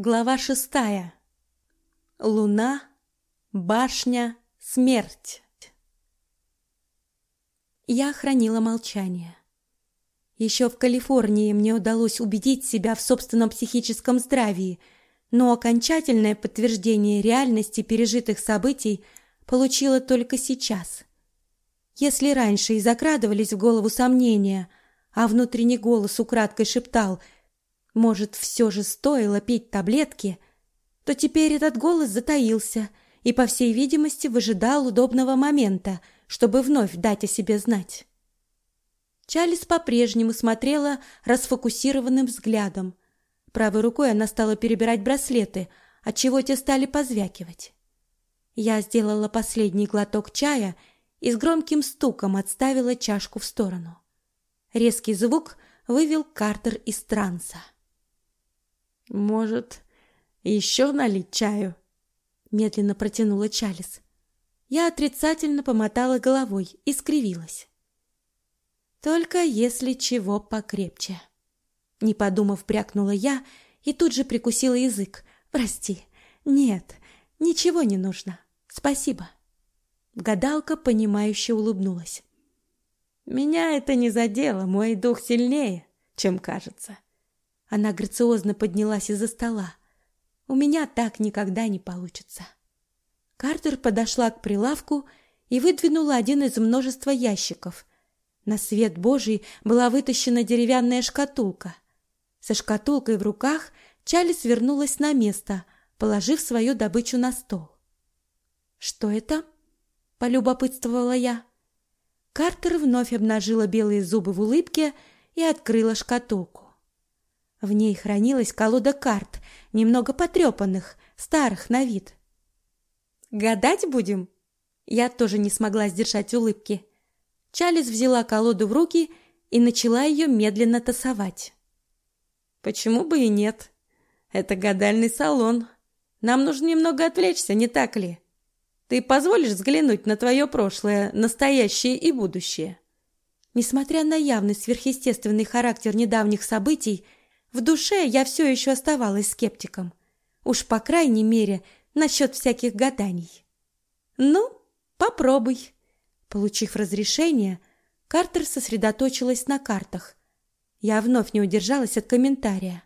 Глава шестая. Луна, башня, смерть. Я хранила молчание. Еще в Калифорнии мне удалось убедить себя в собственном психическом здравии, но окончательное подтверждение реальности пережитых событий получила только сейчас. Если раньше и закрадывались в голову сомнения, а внутренний голос украдкой шептал – может, все же стоило пить таблетки, то теперь этот голос затаился и, по всей видимости, выжидал удобного момента, чтобы вновь дать о себе знать. Чалис по-прежнему смотрела расфокусированным взглядом. Правой рукой она стала перебирать браслеты, отчего те стали позвякивать. Я сделала последний глоток чая и с громким стуком отставила чашку в сторону. Резкий звук вывел Картер из транса. Может, еще налить чаю? Медленно протянула Чалис. Я отрицательно помотала головой и скривилась. Только если чего покрепче. Не подумав, брякнула я и тут же прикусила язык. Прости. Нет, ничего не нужно. Спасибо. Гадалка понимающе улыбнулась. Меня это не задело, мой дух сильнее, чем кажется. Она грациозно поднялась из-за стола. У меня так никогда не получится. Картер подошла к прилавку и выдвинула один из множества ящиков. На свет Божий была вытащена деревянная шкатулка. Со шкатулкой в руках Чалис вернулась на место, положив свою добычу на стол. Что это? полюбопытствовала я. Картер вновь обнажила белые зубы в улыбке и открыла шкатулку. В ней хранилась колода карт, немного потрепанных, старых на вид. Гадать будем? Я тоже не смогла сдержать улыбки. Чалис взяла колоду в руки и начала ее медленно тасовать. Почему бы и нет? Это гадальный салон. Нам нужно немного отвлечься, не так ли? Ты позволишь взглянуть на твое прошлое, настоящее и будущее? Несмотря на явный сверхъестественный характер недавних событий, в душе я все еще оставалась скептиком. Уж по крайней мере насчет всяких гаданий. Ну, попробуй. Получив разрешение, Картер сосредоточилась на картах. Я вновь не удержалась от комментария.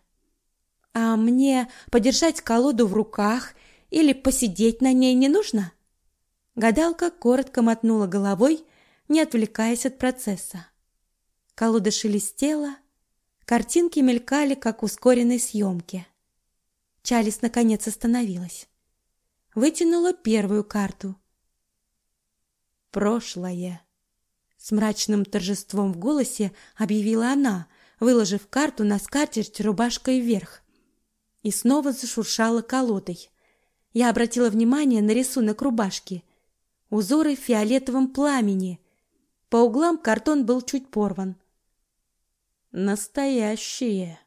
А мне подержать колоду в руках или посидеть на ней не нужно? Гадалка коротко мотнула головой, не отвлекаясь от процесса. Колода шелестела, Картинки мелькали, как ускоренной съемке. Чалис наконец остановилась. Вытянула первую карту. Прошлое. С мрачным торжеством в голосе объявила она, выложив карту на скатерть рубашкой вверх. И снова зашуршала колодой. Я обратила внимание на рисунок рубашки. Узоры в фиолетовом пламени. По углам картон был чуть порван. Настоящие.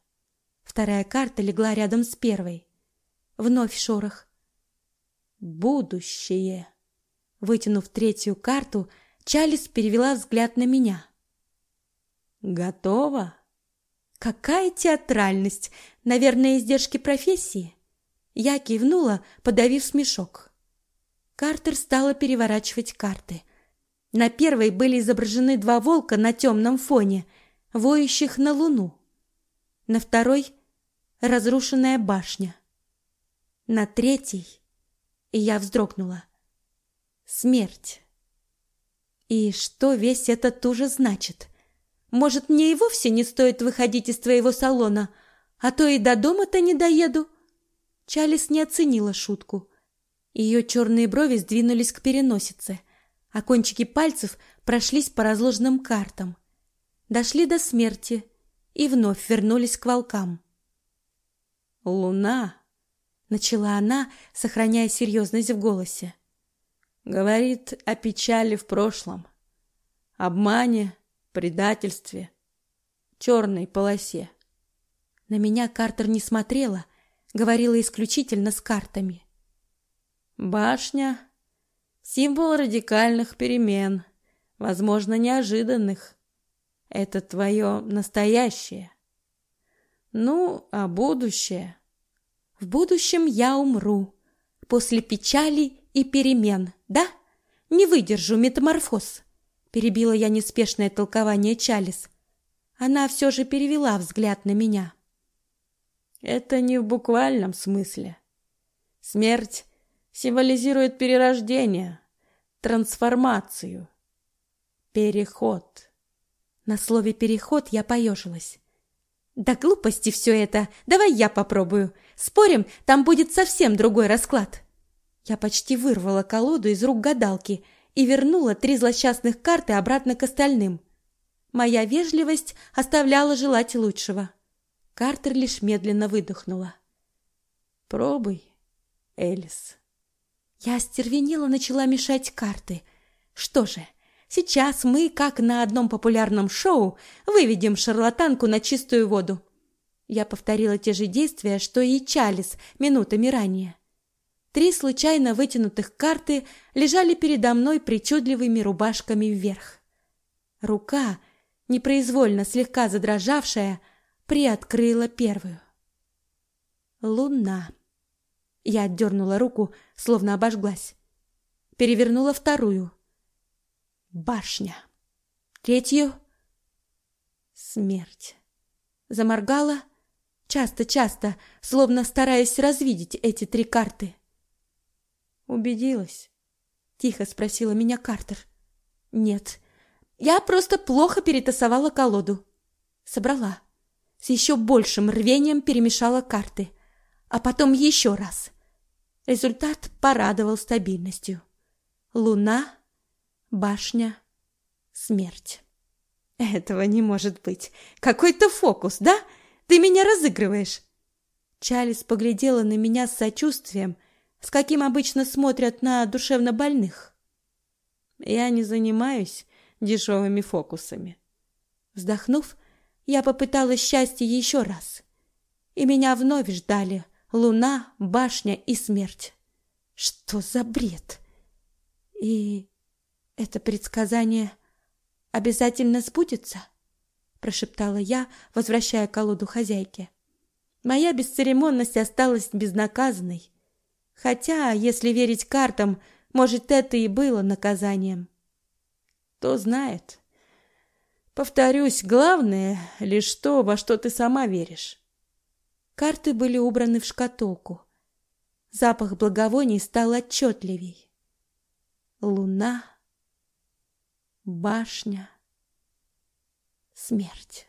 Вторая карта легла рядом с первой. Вновь шорох. Будущее. Вытянув третью карту, Чалис перевела взгляд на меня. Готова? Какая театральность! Наверное, издержки профессии. Я кивнула, подавив смешок. Картер стала переворачивать карты. На первой были изображены два волка на темном фоне — воющих на луну. На второй — разрушенная башня. На третий — я вздрогнула. Смерть. И что весь этот ужас значит? Может, мне и вовсе не стоит выходить из твоего салона, а то и до дома-то не доеду? Чалис не оценила шутку. Ее черные брови сдвинулись к переносице, а кончики пальцев прошлись по разложенным картам дошли до смерти и вновь вернулись к волкам. Луна, начала она, сохраняя серьезность в голосе. Говорит о печали в прошлом, обмане, предательстве, черной полосе. На меня Картер не смотрела, говорила исключительно с картами. Башня символ радикальных перемен, возможно, неожиданных. Это твое настоящее. Ну, а будущее? В будущем я умру. После печали и перемен, да? Не выдержу метаморфоз. Перебила я неспешное толкование Чалис. Она все же перевела взгляд на меня. Это не в буквальном смысле. Смерть символизирует перерождение, трансформацию, переход. На слове «переход» я поежилась. Да глупости все это. Давай я попробую. Спорим, там будет совсем другой расклад. Я почти вырвала колоду из рук гадалки и вернула три злосчастных карты обратно к остальным. Моя вежливость оставляла желать лучшего. Картер лишь медленно выдохнула. Пробуй, Элис. Я остервенела начала мешать карты. Что же, Сейчас мы, как на одном популярном шоу, выведем шарлатанку на чистую воду. Я повторила те же действия, что и Чалис минутами ранее. Три случайно вытянутых карты лежали передо мной причудливыми рубашками вверх. Рука, непроизвольно слегка задрожавшая, приоткрыла первую. Луна. Я отдернула руку, словно обожглась. Перевернула вторую башня. Третью — смерть. Заморгала часто-часто, словно стараясь развидеть эти три карты. «Убедилась?» — тихо спросила меня Картер. «Нет, я просто плохо перетасовала колоду. Собрала. С еще большим рвением перемешала карты. А потом еще раз. Результат порадовал стабильностью. Луна башня, смерть. Этого не может быть. Какой-то фокус, да? Ты меня разыгрываешь. Чалис поглядела на меня с сочувствием, с каким обычно смотрят на душевно больных. Я не занимаюсь дешевыми фокусами. Вздохнув, я попыталась счастье еще раз. И меня вновь ждали луна, башня и смерть. Что за бред? И это предсказание обязательно сбудется, прошептала я, возвращая колоду хозяйке. Моя бесцеремонность осталась безнаказанной, хотя, если верить картам, может, это и было наказанием. Кто знает. Повторюсь, главное лишь то, во что ты сама веришь. Карты были убраны в шкатулку. Запах благовоний стал отчетливей. Луна башня, смерть.